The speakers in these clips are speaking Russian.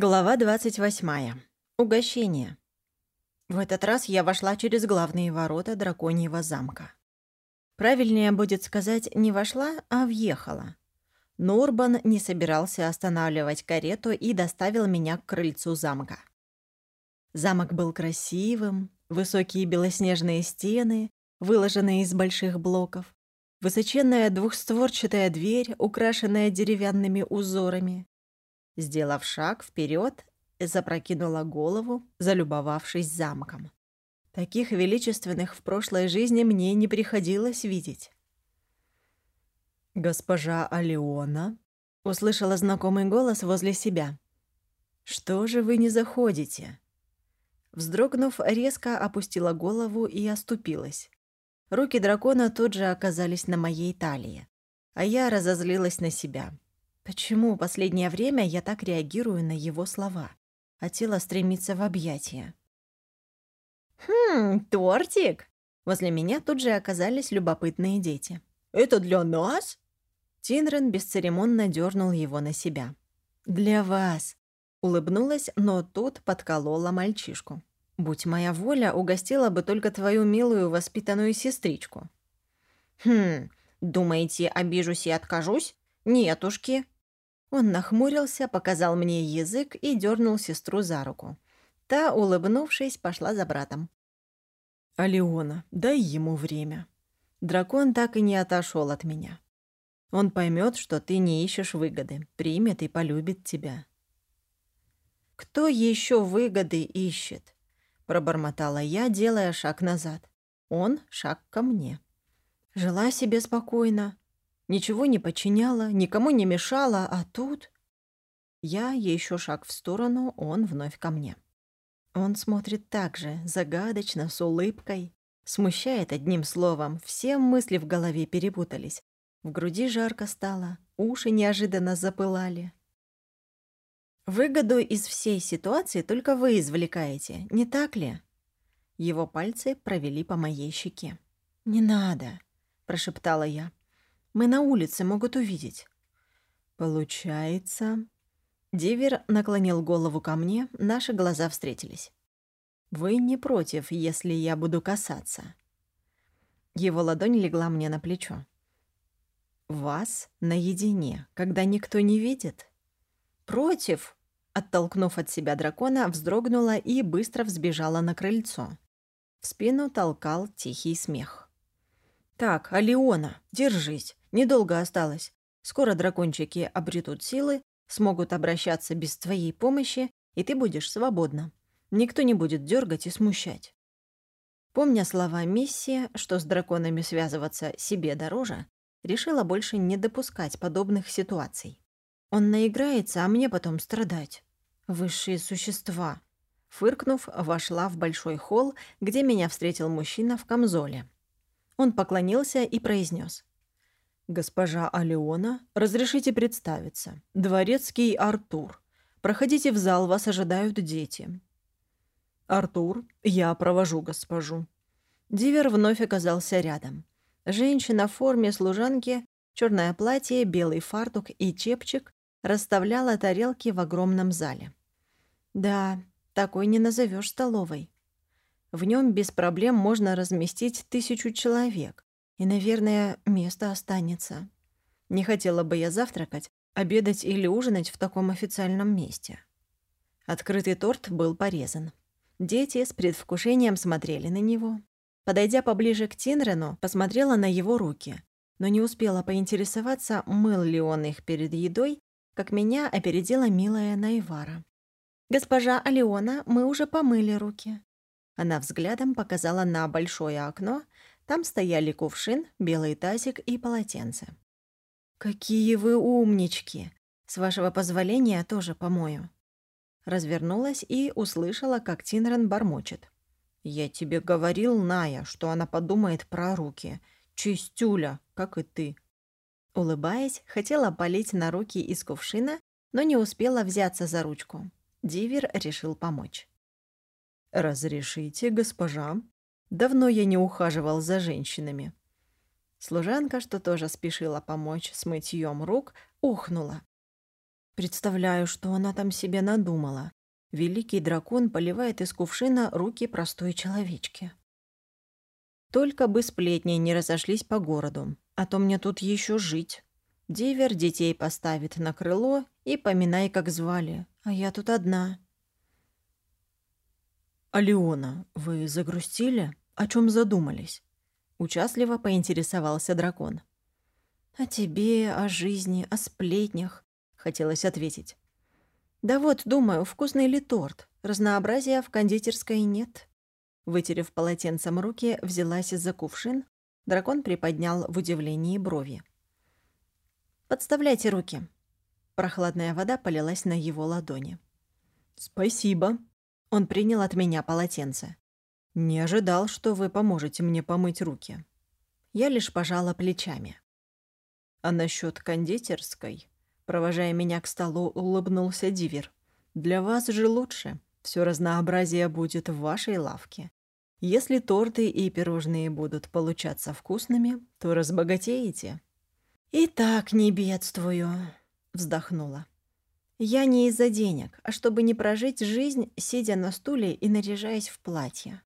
Глава 28. Угощение. В этот раз я вошла через главные ворота драконьего замка. Правильнее будет сказать, не вошла, а въехала. Нурбан не собирался останавливать карету и доставил меня к крыльцу замка. Замок был красивым, высокие белоснежные стены, выложенные из больших блоков, высоченная двухстворчатая дверь, украшенная деревянными узорами, Сделав шаг вперед, запрокинула голову, залюбовавшись замком. Таких величественных в прошлой жизни мне не приходилось видеть. «Госпожа Алиона», — услышала знакомый голос возле себя. «Что же вы не заходите?» Вздрогнув, резко опустила голову и оступилась. Руки дракона тут же оказались на моей талии, а я разозлилась на себя. Почему последнее время я так реагирую на его слова, а тело стремится в объятия? «Хм, тортик!» Возле меня тут же оказались любопытные дети. «Это для нас?» Тинрен бесцеремонно дернул его на себя. «Для вас!» Улыбнулась, но тут подколола мальчишку. «Будь моя воля, угостила бы только твою милую воспитанную сестричку». «Хм, думаете, обижусь и откажусь? Нетушки!» Он нахмурился, показал мне язык и дернул сестру за руку. Та, улыбнувшись, пошла за братом. «Алиона, дай ему время». Дракон так и не отошел от меня. Он поймет, что ты не ищешь выгоды, примет и полюбит тебя. «Кто еще выгоды ищет?» — пробормотала я, делая шаг назад. Он — шаг ко мне. Жила себе спокойно, Ничего не подчиняла, никому не мешала, а тут... Я еще шаг в сторону, он вновь ко мне. Он смотрит так же, загадочно, с улыбкой. Смущает одним словом, все мысли в голове перепутались. В груди жарко стало, уши неожиданно запылали. Выгоду из всей ситуации только вы извлекаете, не так ли? Его пальцы провели по моей щеке. «Не надо», — прошептала я. Мы на улице могут увидеть». «Получается...» Дивер наклонил голову ко мне, наши глаза встретились. «Вы не против, если я буду касаться?» Его ладонь легла мне на плечо. «Вас наедине, когда никто не видит?» «Против!» Оттолкнув от себя дракона, вздрогнула и быстро взбежала на крыльцо. В спину толкал тихий смех. «Так, Алиона, держись. Недолго осталось. Скоро дракончики обретут силы, смогут обращаться без твоей помощи, и ты будешь свободна. Никто не будет дергать и смущать. Помня слова миссии, что с драконами связываться себе дороже, решила больше не допускать подобных ситуаций. Он наиграется, а мне потом страдать. Высшие существа. Фыркнув, вошла в большой холл, где меня встретил мужчина в камзоле. Он поклонился и произнес: «Госпожа Алеона, разрешите представиться. Дворецкий Артур. Проходите в зал, вас ожидают дети». «Артур, я провожу госпожу». Дивер вновь оказался рядом. Женщина в форме служанки, черное платье, белый фартук и чепчик расставляла тарелки в огромном зале. Да, такой не назовешь столовой. В нем без проблем можно разместить тысячу человек. И, наверное, место останется. Не хотела бы я завтракать, обедать или ужинать в таком официальном месте. Открытый торт был порезан. Дети с предвкушением смотрели на него. Подойдя поближе к Тинрену, посмотрела на его руки, но не успела поинтересоваться, мыл ли он их перед едой, как меня опередила милая Найвара. «Госпожа Алиона, мы уже помыли руки». Она взглядом показала на большое окно, там стояли кувшин, белый тазик и полотенце. «Какие вы умнички! С вашего позволения тоже помою». Развернулась и услышала, как Тинрен бормочет. «Я тебе говорил, Ная, что она подумает про руки. Чистюля, как и ты». Улыбаясь, хотела полить на руки из кувшина, но не успела взяться за ручку. Дивер решил помочь. «Разрешите, госпожа?» Давно я не ухаживал за женщинами. Служанка, что тоже спешила помочь с мытьем рук, ухнула. Представляю, что она там себе надумала. Великий дракон поливает из кувшина руки простой человечки. Только бы сплетни не разошлись по городу, а то мне тут еще жить. Дивер детей поставит на крыло и поминай, как звали, а я тут одна. «Алиона, вы загрустили? О чем задумались?» Участливо поинтересовался дракон. «О тебе, о жизни, о сплетнях», — хотелось ответить. «Да вот, думаю, вкусный ли торт? Разнообразия в кондитерской нет». Вытерев полотенцем руки, взялась из-за кувшин. Дракон приподнял в удивлении брови. «Подставляйте руки». Прохладная вода полилась на его ладони. «Спасибо». Он принял от меня полотенце. «Не ожидал, что вы поможете мне помыть руки». Я лишь пожала плечами. «А насчет кондитерской?» Провожая меня к столу, улыбнулся Дивер. «Для вас же лучше. Все разнообразие будет в вашей лавке. Если торты и пирожные будут получаться вкусными, то разбогатеете». «И так не бедствую», — вздохнула. «Я не из-за денег, а чтобы не прожить жизнь, сидя на стуле и наряжаясь в платье».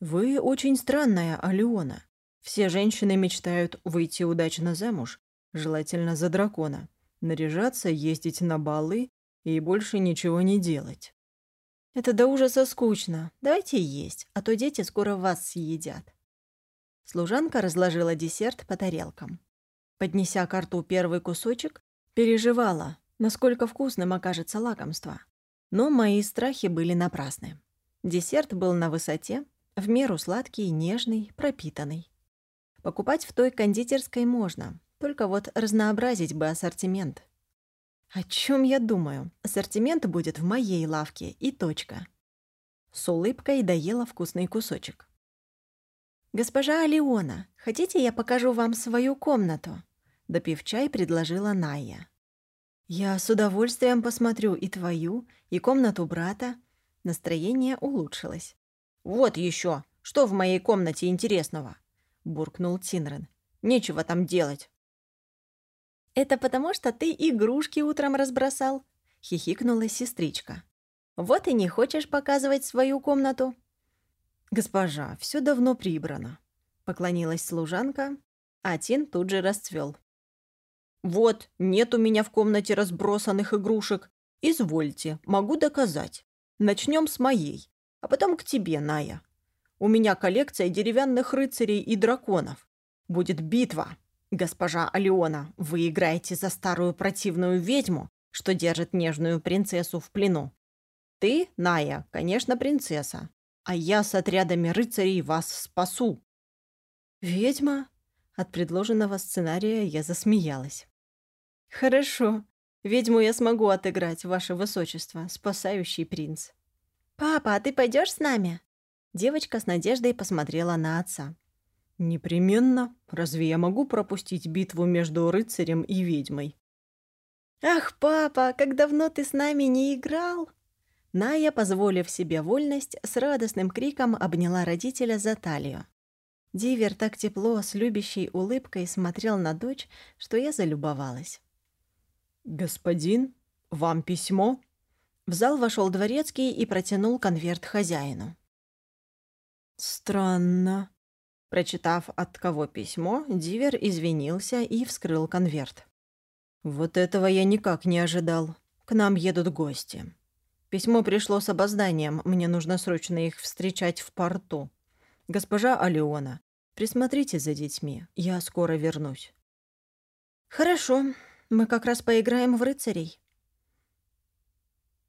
«Вы очень странная, Алиона. Все женщины мечтают выйти удачно замуж, желательно за дракона наряжаться, ездить на балы и больше ничего не делать. Это до ужаса скучно. Давайте есть, а то дети скоро вас съедят. Служанка разложила десерт по тарелкам. Поднеся к рту первый кусочек, переживала, насколько вкусным окажется лакомство. Но мои страхи были напрасны. Десерт был на высоте, в меру сладкий, нежный, пропитанный. Покупать в той кондитерской можно, только вот разнообразить бы ассортимент. О чем я думаю? Ассортимент будет в моей лавке и точка. С улыбкой доела вкусный кусочек. «Госпожа Алиона, хотите, я покажу вам свою комнату?» Допив чай, предложила Найя. «Я с удовольствием посмотрю и твою, и комнату брата». Настроение улучшилось. «Вот еще, Что в моей комнате интересного?» — буркнул Тинрен. «Нечего там делать. «Это потому, что ты игрушки утром разбросал», — хихикнула сестричка. «Вот и не хочешь показывать свою комнату?» «Госпожа, все давно прибрано», — поклонилась служанка, а Тин тут же расцвел. «Вот, нет у меня в комнате разбросанных игрушек. Извольте, могу доказать. Начнем с моей, а потом к тебе, Ная. У меня коллекция деревянных рыцарей и драконов. Будет битва, «Госпожа Алиона, вы играете за старую противную ведьму, что держит нежную принцессу в плену. Ты, Ная, конечно, принцесса, а я с отрядами рыцарей вас спасу». «Ведьма?» От предложенного сценария я засмеялась. «Хорошо. Ведьму я смогу отыграть, ваше высочество, спасающий принц». «Папа, а ты пойдешь с нами?» Девочка с надеждой посмотрела на отца. «Непременно. Разве я могу пропустить битву между рыцарем и ведьмой?» «Ах, папа, как давно ты с нами не играл!» Ная, позволив себе вольность, с радостным криком обняла родителя за талию. Дивер так тепло, с любящей улыбкой смотрел на дочь, что я залюбовалась. «Господин, вам письмо?» В зал вошел дворецкий и протянул конверт хозяину. «Странно», Прочитав, от кого письмо, Дивер извинился и вскрыл конверт. «Вот этого я никак не ожидал. К нам едут гости. Письмо пришло с опозданием, мне нужно срочно их встречать в порту. Госпожа Алиона, присмотрите за детьми, я скоро вернусь». «Хорошо, мы как раз поиграем в рыцарей».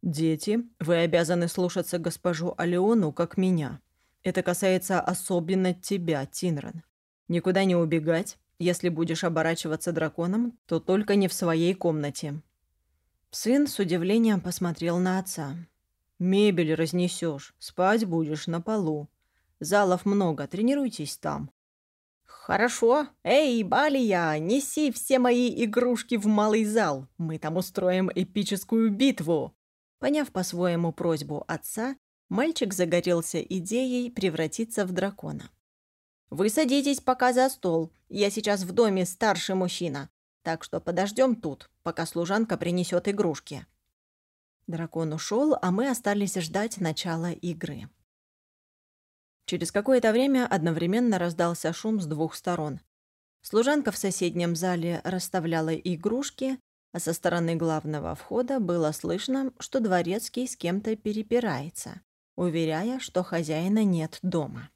«Дети, вы обязаны слушаться госпожу Алиону, как меня», это касается особенно тебя, Тинран. Никуда не убегать. Если будешь оборачиваться драконом, то только не в своей комнате». Сын с удивлением посмотрел на отца. «Мебель разнесешь, спать будешь на полу. Залов много, тренируйтесь там». «Хорошо. Эй, Балия, неси все мои игрушки в малый зал. Мы там устроим эпическую битву». Поняв по-своему просьбу отца, Мальчик загорелся идеей превратиться в дракона. «Вы садитесь пока за стол. Я сейчас в доме старший мужчина, так что подождем тут. пока служанка принесет игрушки». Дракон ушел, а мы остались ждать начала игры. Через какое-то время одновременно раздался шум с двух сторон. Служанка в соседнем зале расставляла игрушки, а со стороны главного входа было слышно, что дворецкий с кем-то перепирается, уверяя, что хозяина нет дома.